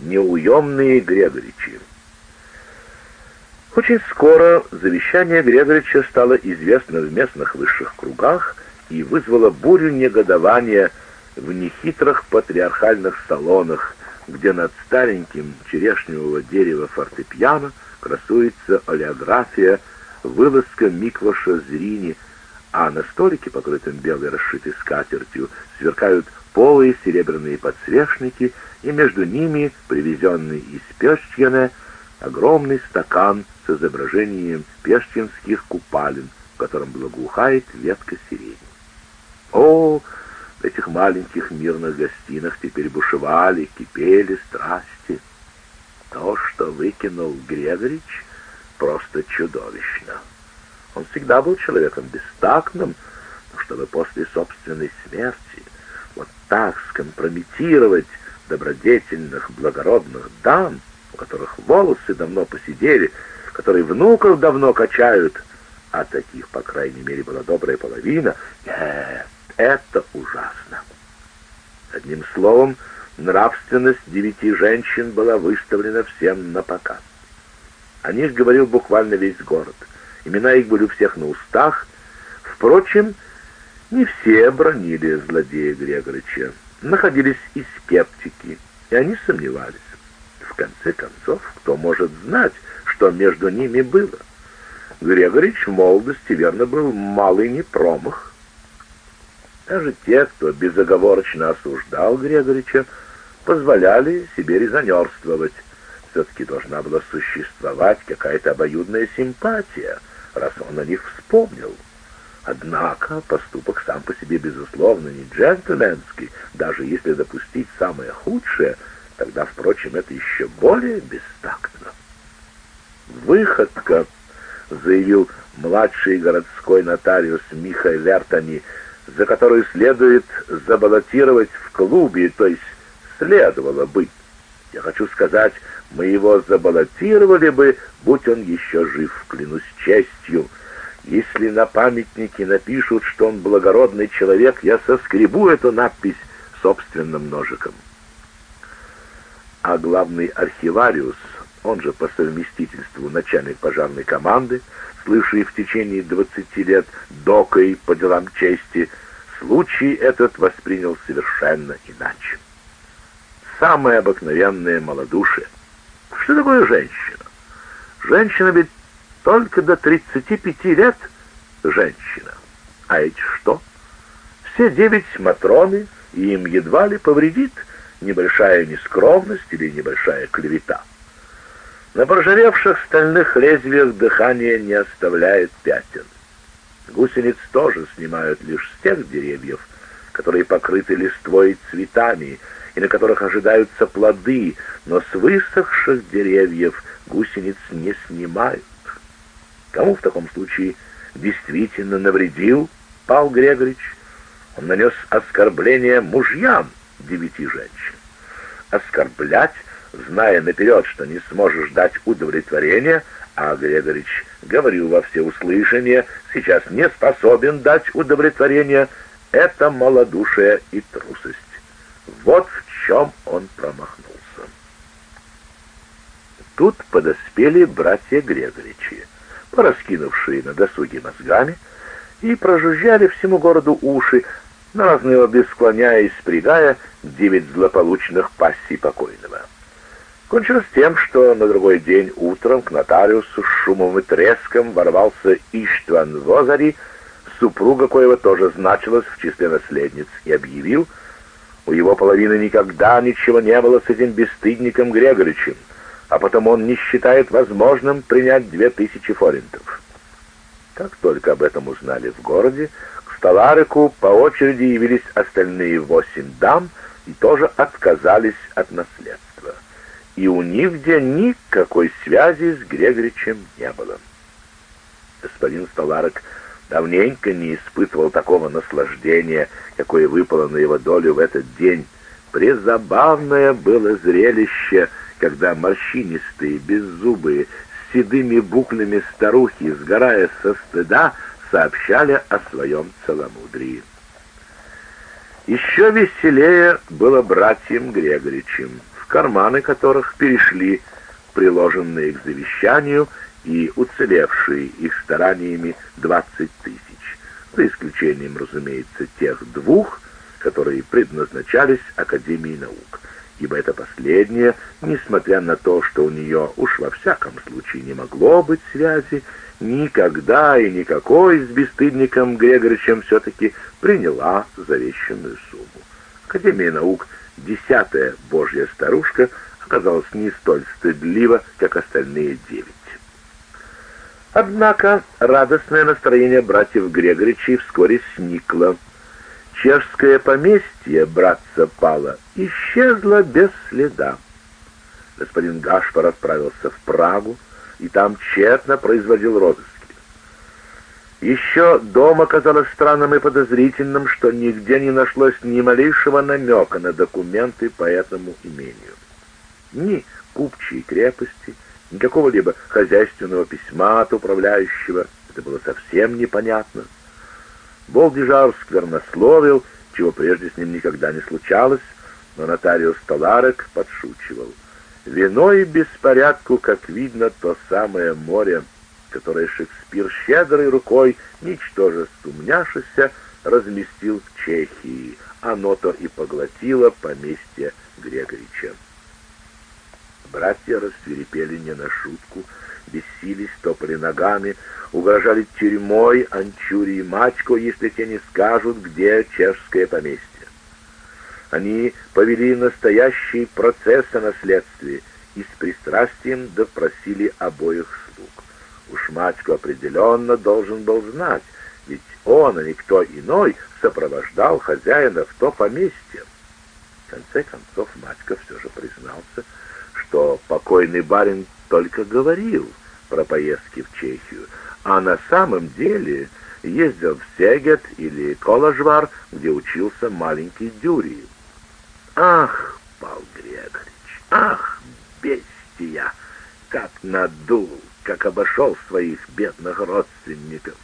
неуемные Грегоричи. Очень скоро завещание Грегорича стало известно в местных высших кругах и вызвало бурю негодования в нехитрых патриархальных салонах, где над стареньким черешневого дерева фортепиано красуется олеография вылазка Миквоша Зрини, а на столике, покрытом белой расшитой скатертью, сверкают полые серебряные подсвечники, и между ними, привезенный из Пештьяна, огромный стакан с изображением пештинских купалин, в котором благоухает ветка сирени. О, в этих маленьких мирных гостинах теперь бушевали, кипели страсти. То, что выкинул Грегорич, просто чудовищно. Он всегда был человеком бестактным, но чтобы после собственной смерти вот так скомпрометировать добродетельных, благородных дам, у которых волосы давно посидели, которые внуков давно качают, а таких, по крайней мере, была добрая половина, нет, это ужасно. Одним словом, нравственность девяти женщин была выставлена всем на показ. О них говорил буквально весь город. Имена их были у всех на устах. Впрочем, не все бронили злодея Грегорича. Находились и скептики, и они сомневались. В конце концов, кто может знать, что между ними было? Грегорич в молодости, верно, был малый непромах. Даже те, кто безоговорочно осуждал Грегорича, позволяли себе резонерствовать. Все-таки должна была существовать какая-то обоюдная симпатия, раз он о них вспомнил. Однако поступок сам по себе, безусловно, не джентльменский, даже если допустить самое худшее, тогда, впрочем, это еще более бестактно. «Выходка», — заявил младший городской нотариус Михаил Вертани, за которую следует забаллотировать в клубе, то есть следовало быть. Я хочу сказать, мы его забаллотировали бы, будь он еще жив, клянусь честью. Если на памятнике напишут, что он благородный человек, я соскребу эту надпись собственным ножиком. А главный архивариус, он же по совместительству начальник пожарной команды, слывший в течение двадцати лет докой по делам чести, случай этот воспринял совершенно иначе. Самое обыкновенное малодушие — что такое женщина? Женщина ведь только до 35 лет женщина. А эти что? Все девять матроны, и им едва ли повредит небольшая нескромность или небольшая клевета. На прожаревших стальных лезвиях дыхание не оставляет пятен. Гусениц тоже снимают лишь с тех деревьев, которые покрыты листвой и цветами, и на которых ожидаются плоды, но с высохших деревьев гусениц не снимают. Кому в таком случае действительно навредил Пал Грегорич? Он нанес оскорбление мужьям девяти женщин. Оскорблять, зная наперед, что не сможешь дать удовлетворение, а Грегорич, говорю во всеуслышание, сейчас не способен дать удовлетворение, это малодушие и трусость. Вот в чем он промахнулся. Тут подоспели братья Грегоричи, пораскинувшие на досуге мозгами, и прожужжали всему городу уши, на разные обе склоняясь, спрягая девять злополучных пассий покойного. Кончилось тем, что на другой день утром к нотариусу с шумом и треском ворвался Иштван Возари, супруга коего тоже значилась в числе наследниц, и объявил, у его половины никогда ничего не было с этим бесстыдником Грегоричем, а потому он не считает возможным принять две тысячи форинтов. Как только об этом узнали в городе, к Столарику по очереди явились остальные восемь дам и тоже отказались от наследства. И у них где никакой связи с Грегоричем не было. Господин Столарик давненько не испытывал такого наслаждения, какое выпало на его долю в этот день. Призабавное было зрелище, когда морщинистые, беззубые, с седыми буклями старухи, сгорая со стыда, сообщали о своем целомудрии. Еще веселее было братьям Грегоричем. В карманы которых перешли приложенные к завещанию и уцелевшие их стараниями 20 тысяч, за исключением, разумеется, тех двух, которые предназначались Академии наук, ибо это последнее, несмотря на то, что у нее уж во всяком случае не могло быть связи, никогда и никакой с бесстыдником Грегоричем все-таки приняла завещанную сумму. Академия наук, десятая божья старушка, оказалась не столь стыдлива, как остальные девять. Однако радостное настроение братьев Грегоричей вскоре сникло. Чешское поместье братца Пала исчезло без следа. Господин Гашпар отправился в Прагу и там тщетно производил розыски. Еще дома казалось странным и подозрительным, что нигде не нашлось ни малейшего намека на документы по этому имению. Ни купчей крепости, ни какого-либо хозяйственного письма от управляющего. Это было совсем непонятно. Болдижар сквернословил, чего прежде с ним никогда не случалось, но нотариус Таларек подшучивал. Виной беспорядку, как видно, то самое море, которое Шекспир щедрой рукой, ничтоже сумняшися, разместил в Чехии. Оно-то и поглотило поместье Грегорича. Братья рассверепели не на шутку, бесились, топали ногами, угрожали тюрьмой Анчури и Мачко, если те не скажут, где чешское поместье. Они повели настоящий процесс о наследстве и с пристрастием допросили обоих слуг. Уж Мачко определенно должен был знать, ведь он, а никто иной, сопровождал хозяина в то поместье. В конце концов Матька все же признался, что покойный барин только говорил про поездки в Чехию, а на самом деле ездил в Сегет или Коложвар, где учился маленький Дюрий. Ах, Пал Грегорич, ах, бестия, как надул, как обошел своих бедных родственников.